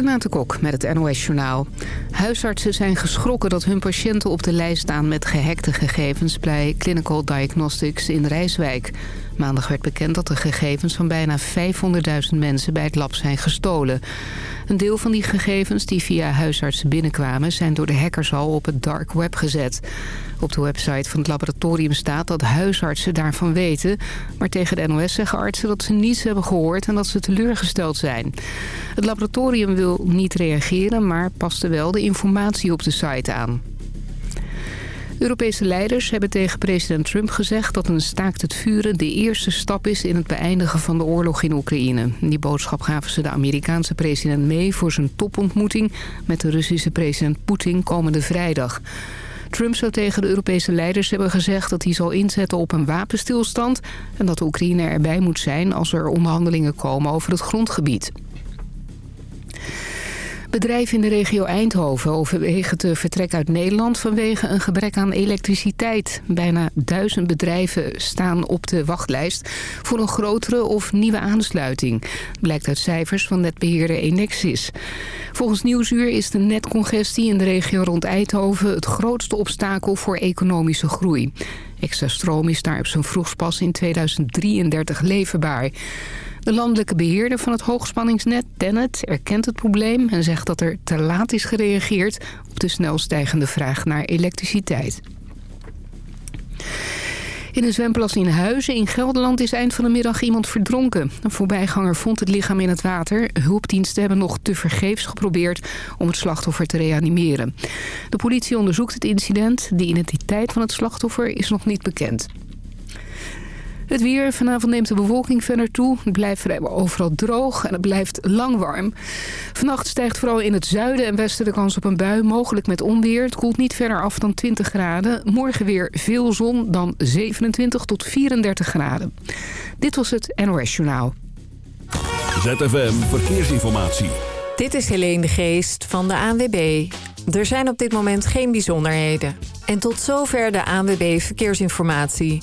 Renate Kok met het NOS Journaal. Huisartsen zijn geschrokken dat hun patiënten op de lijst staan... met gehackte gegevens bij Clinical Diagnostics in Rijswijk. Maandag werd bekend dat de gegevens van bijna 500.000 mensen bij het lab zijn gestolen. Een deel van die gegevens die via huisartsen binnenkwamen... zijn door de hackers al op het dark web gezet. Op de website van het laboratorium staat dat huisartsen daarvan weten... maar tegen de NOS zeggen artsen dat ze niets hebben gehoord... en dat ze teleurgesteld zijn. Het laboratorium wil niet reageren, maar paste wel de informatie op de site aan. Europese leiders hebben tegen president Trump gezegd dat een staakt het vuren de eerste stap is in het beëindigen van de oorlog in Oekraïne. Die boodschap gaven ze de Amerikaanse president mee voor zijn topontmoeting met de Russische president Poetin komende vrijdag. Trump zou tegen de Europese leiders hebben gezegd dat hij zal inzetten op een wapenstilstand... en dat de Oekraïne erbij moet zijn als er onderhandelingen komen over het grondgebied. Bedrijven in de regio Eindhoven overwegen te vertrek uit Nederland vanwege een gebrek aan elektriciteit. Bijna duizend bedrijven staan op de wachtlijst voor een grotere of nieuwe aansluiting. Blijkt uit cijfers van netbeheerder Enexis. Volgens Nieuwsuur is de netcongestie in de regio rond Eindhoven het grootste obstakel voor economische groei. Extra stroom is daar op zijn vroegst pas in 2033 leverbaar. De landelijke beheerder van het hoogspanningsnet, Tennet, erkent het probleem... en zegt dat er te laat is gereageerd op de snel stijgende vraag naar elektriciteit. In een zwemplas in Huizen in Gelderland is eind van de middag iemand verdronken. Een voorbijganger vond het lichaam in het water. Hulpdiensten hebben nog tevergeefs geprobeerd om het slachtoffer te reanimeren. De politie onderzoekt het incident. De identiteit van het slachtoffer is nog niet bekend. Het weer. Vanavond neemt de bewolking verder toe. Het blijft vrijwel overal droog en het blijft lang warm. Vannacht stijgt vooral in het zuiden en westen de kans op een bui. Mogelijk met onweer. Het koelt niet verder af dan 20 graden. Morgen weer veel zon, dan 27 tot 34 graden. Dit was het NOS Journaal. ZFM Verkeersinformatie. Dit is Helene de Geest van de ANWB. Er zijn op dit moment geen bijzonderheden. En tot zover de ANWB Verkeersinformatie.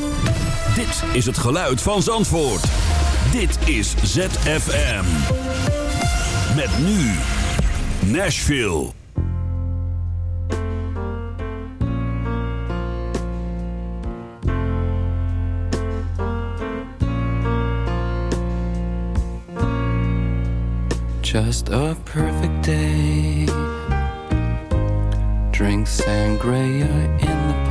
Dit is het geluid van Zandvoort. Dit is ZFM. Met nu Nashville. Just a perfect day. Drink sangria in the.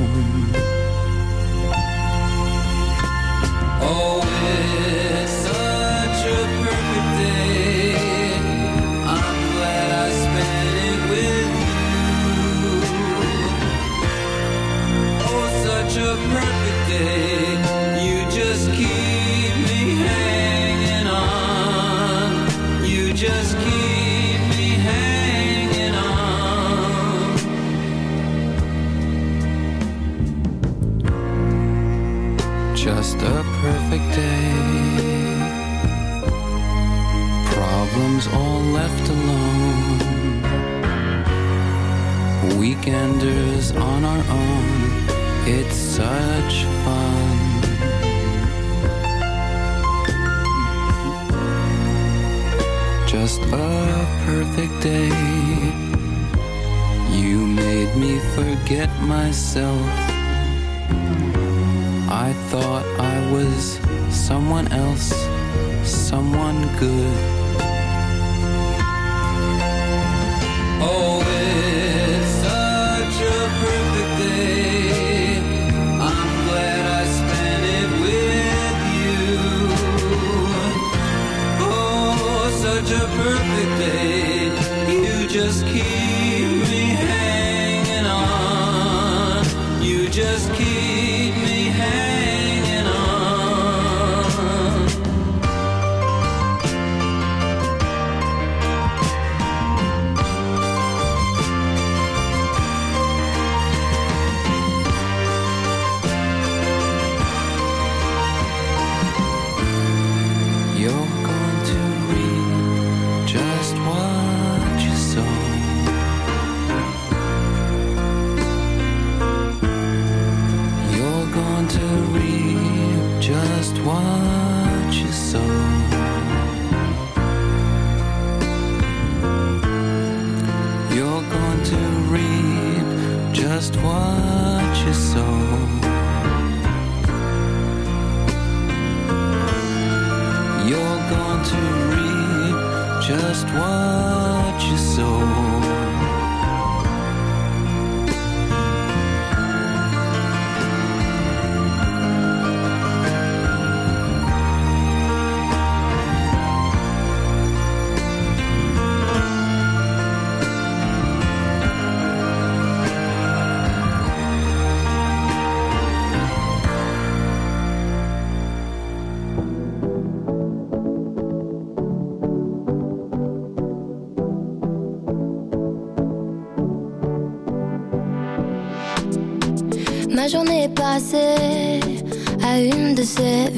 perfect day. You made me forget myself. I thought I was someone else, someone good. Oh, it's such a perfect day. I'm glad I spent it with you. Oh, such a perfect day.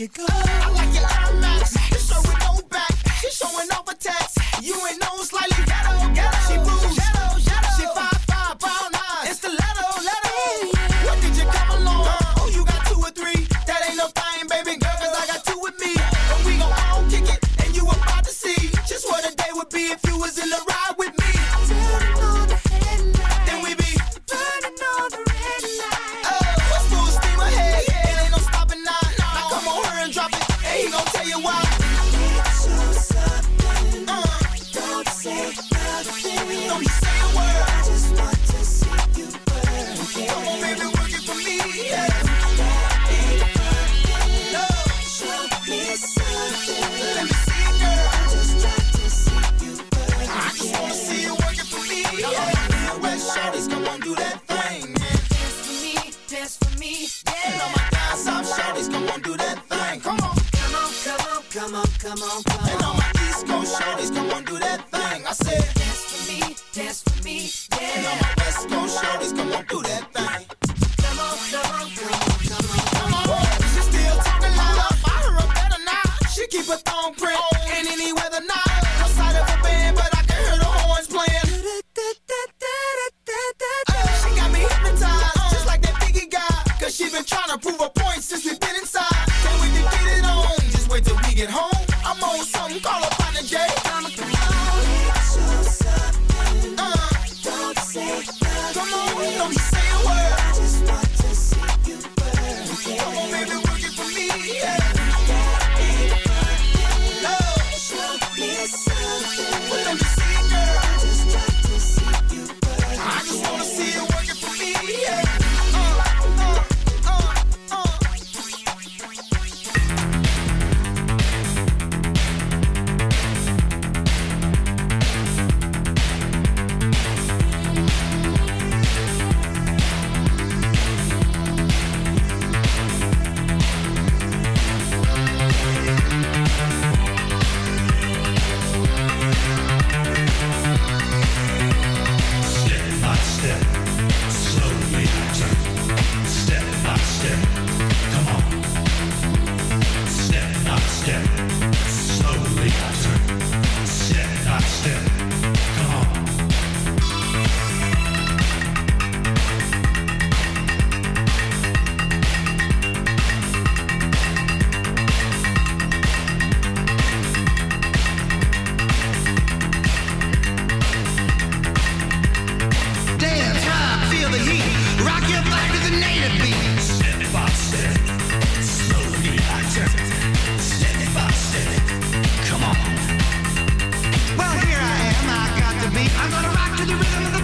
we could go. to the rhythm of the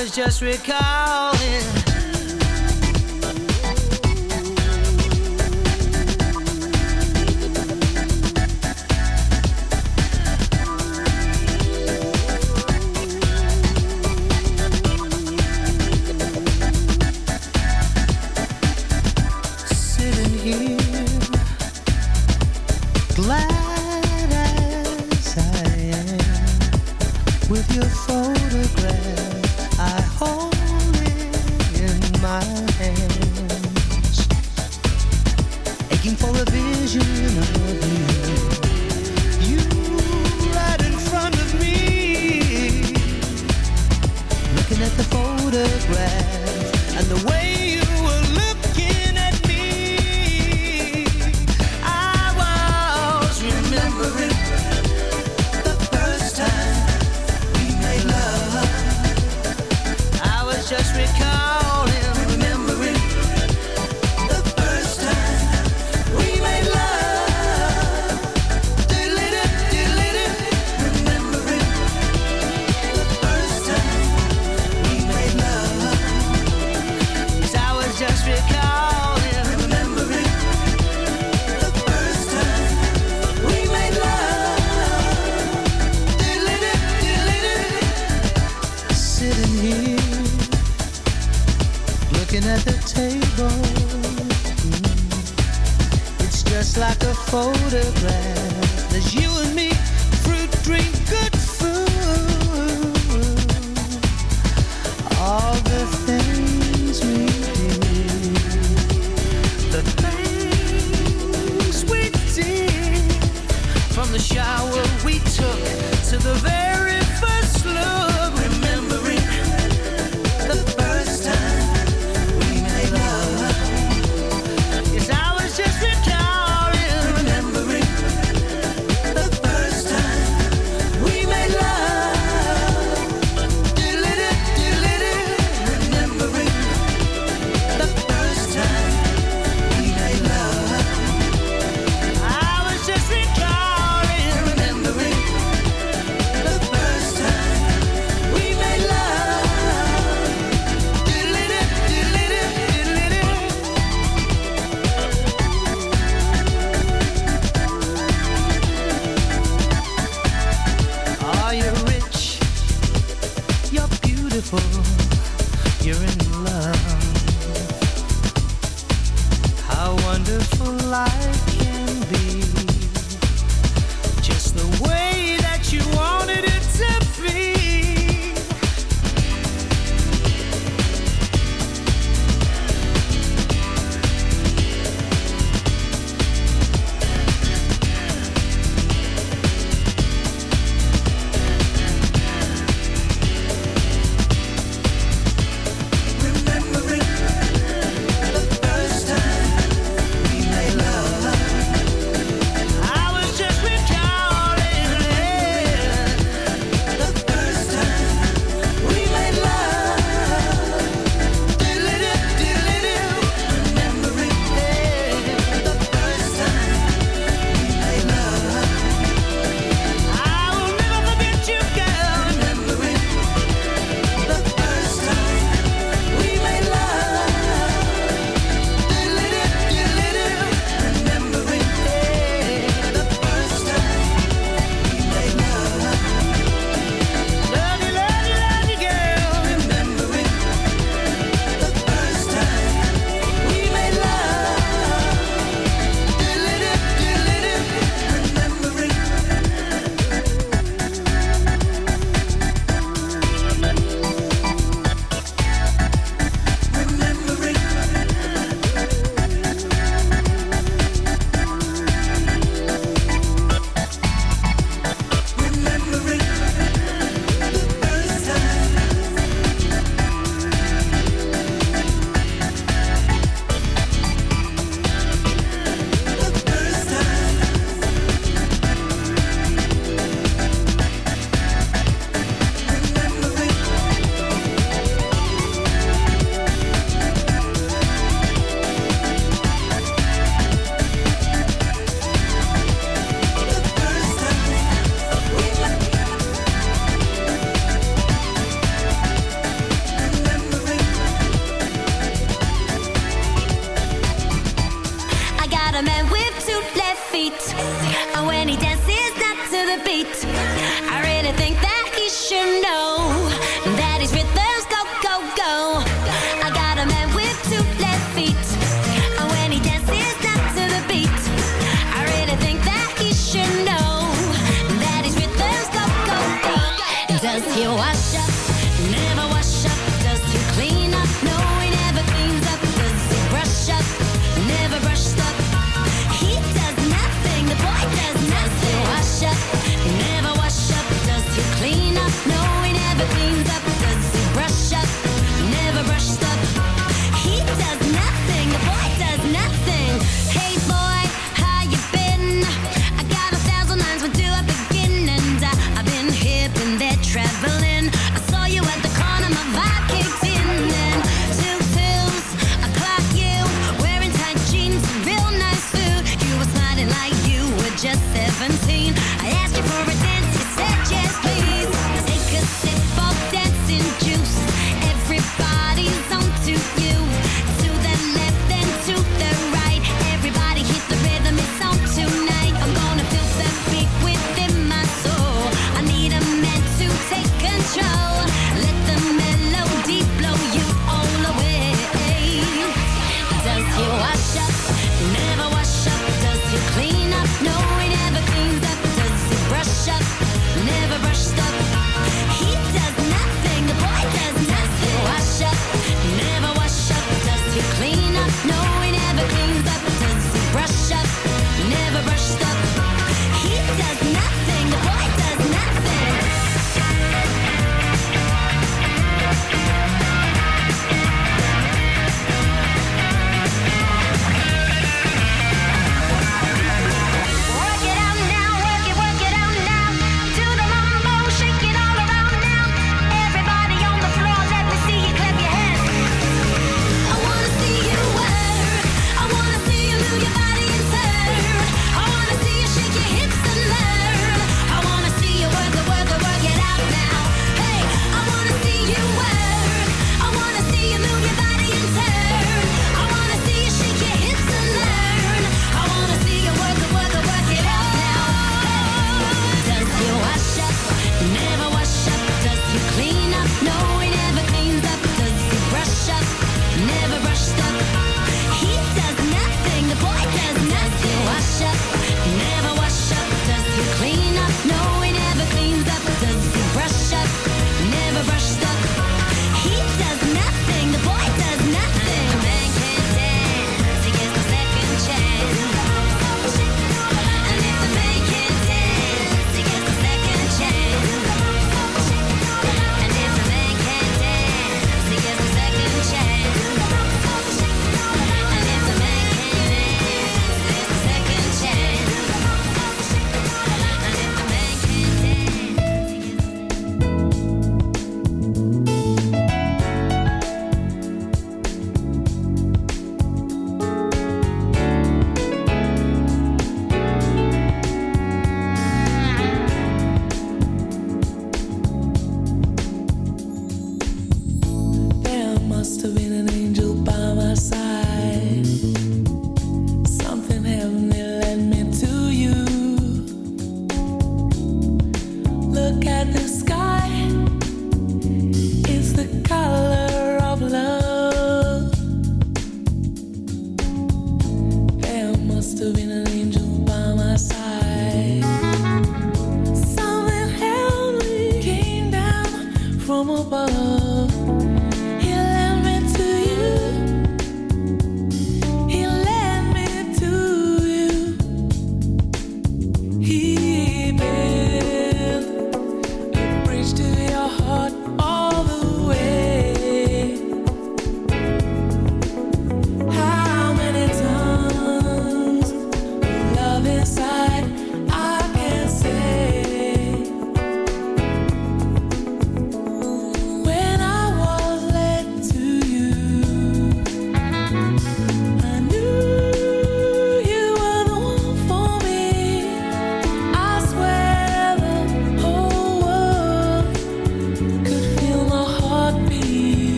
was just recalling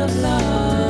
of love.